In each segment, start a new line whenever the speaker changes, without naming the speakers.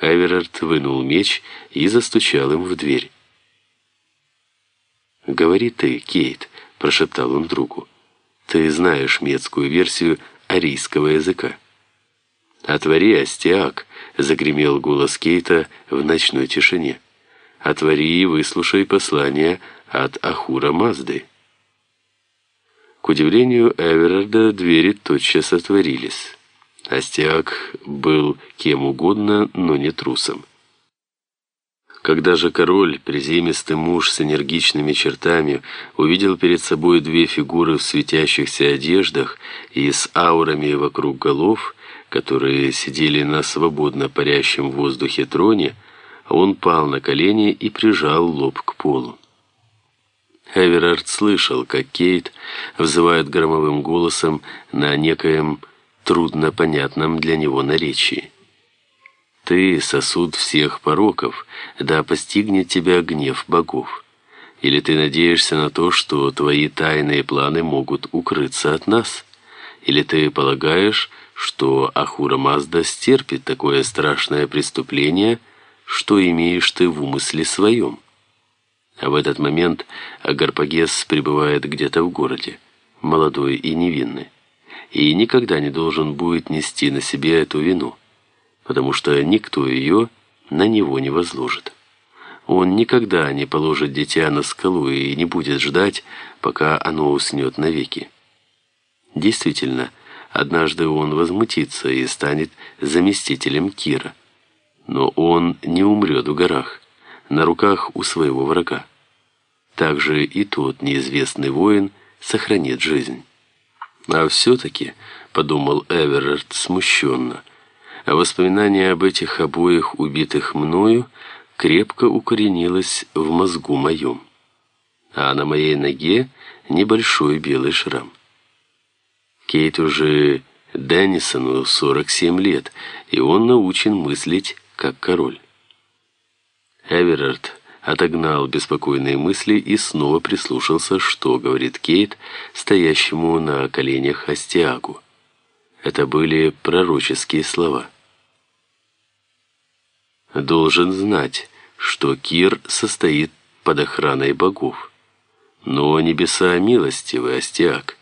Эверард вынул меч и застучал им в дверь. «Говори ты, Кейт», — прошептал он другу. «Ты знаешь метскую версию арийского языка». «Отвори, Астиак!» — загремел голос Кейта в ночной тишине. «Отвори и выслушай послание от Ахура Мазды». К удивлению Эверарда двери тотчас отворились. Астиак был кем угодно, но не трусом. Когда же король, приземистый муж с энергичными чертами, увидел перед собой две фигуры в светящихся одеждах и с аурами вокруг голов, которые сидели на свободно парящем в воздухе троне, он пал на колени и прижал лоб к полу. Эверард слышал, как Кейт взывает громовым голосом на некоем трудно понятном для него наречии. «Ты — сосуд всех пороков, да постигнет тебя гнев богов. Или ты надеешься на то, что твои тайные планы могут укрыться от нас? Или ты полагаешь, что Ахура Мазда стерпит такое страшное преступление, что имеешь ты в умысле своем?» А в этот момент Агарпагес пребывает где-то в городе, молодой и невинный, и никогда не должен будет нести на себе эту вину, потому что никто ее на него не возложит. Он никогда не положит дитя на скалу и не будет ждать, пока оно уснет навеки. Действительно, однажды он возмутится и станет заместителем Кира. Но он не умрет в горах, на руках у своего врага. Также и тот неизвестный воин сохранит жизнь. А все-таки, подумал Эверард смущенно, воспоминание об этих обоих убитых мною крепко укоренилось в мозгу моем. А на моей ноге небольшой белый шрам. Кейт уже Деннисону 47 лет, и он научен мыслить как король. Эверард отогнал беспокойные мысли и снова прислушался, что говорит Кейт, стоящему на коленях Астиагу. Это были пророческие слова. «Должен знать, что Кир состоит под охраной богов. Но небеса милостивы, Астиаг.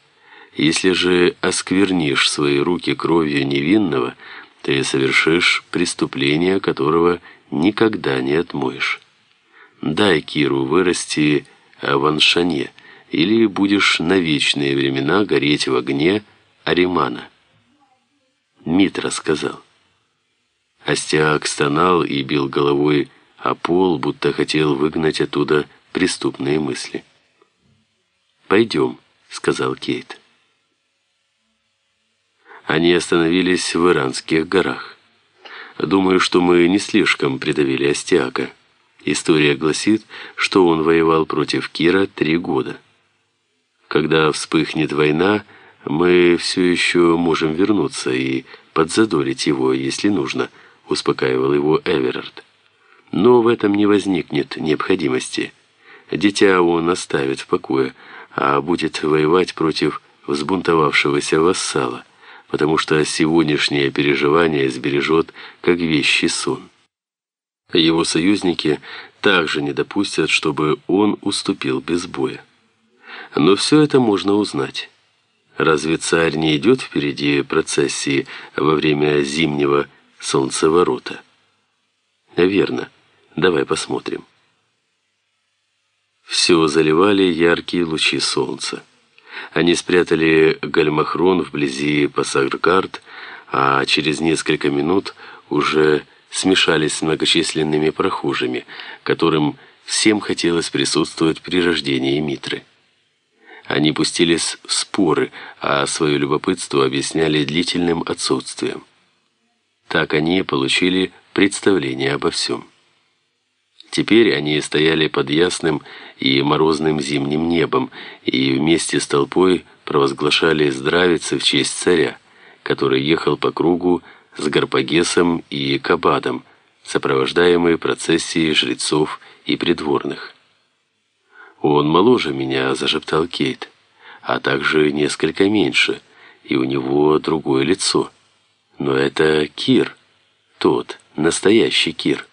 Если же осквернишь свои руки кровью невинного, ты совершишь преступление, которого никогда не отмоешь. Дай Киру вырасти в Аншане, или будешь на вечные времена гореть в огне Аримана. Митра сказал. Астиак стонал и бил головой о пол, будто хотел выгнать оттуда преступные мысли. «Пойдем», — сказал Кейт. Они остановились в Иранских горах. Думаю, что мы не слишком придавили Астиака. История гласит, что он воевал против Кира три года. Когда вспыхнет война, мы все еще можем вернуться и подзадорить его, если нужно, успокаивал его Эверард. Но в этом не возникнет необходимости. Дитя он оставит в покое, а будет воевать против взбунтовавшегося вассала потому что сегодняшнее переживание сбережет, как вещий сон. Его союзники также не допустят, чтобы он уступил без боя. Но все это можно узнать. Разве царь не идет впереди процессии во время зимнего солнцеворота? Верно. Давай посмотрим. Все заливали яркие лучи солнца. Они спрятали гальмахрон вблизи Пассаргард, а через несколько минут уже смешались с многочисленными прохожими, которым всем хотелось присутствовать при рождении Митры. Они пустились в споры, а свое любопытство объясняли длительным отсутствием. Так они получили представление обо всем. Теперь они стояли под ясным и морозным зимним небом и вместе с толпой провозглашали здравицы в честь царя, который ехал по кругу с Гарпагесом и Кабадом, сопровождаемые процессией жрецов и придворных. «Он моложе меня», — зашептал Кейт, «а также несколько меньше, и у него другое лицо. Но это Кир, тот, настоящий Кир.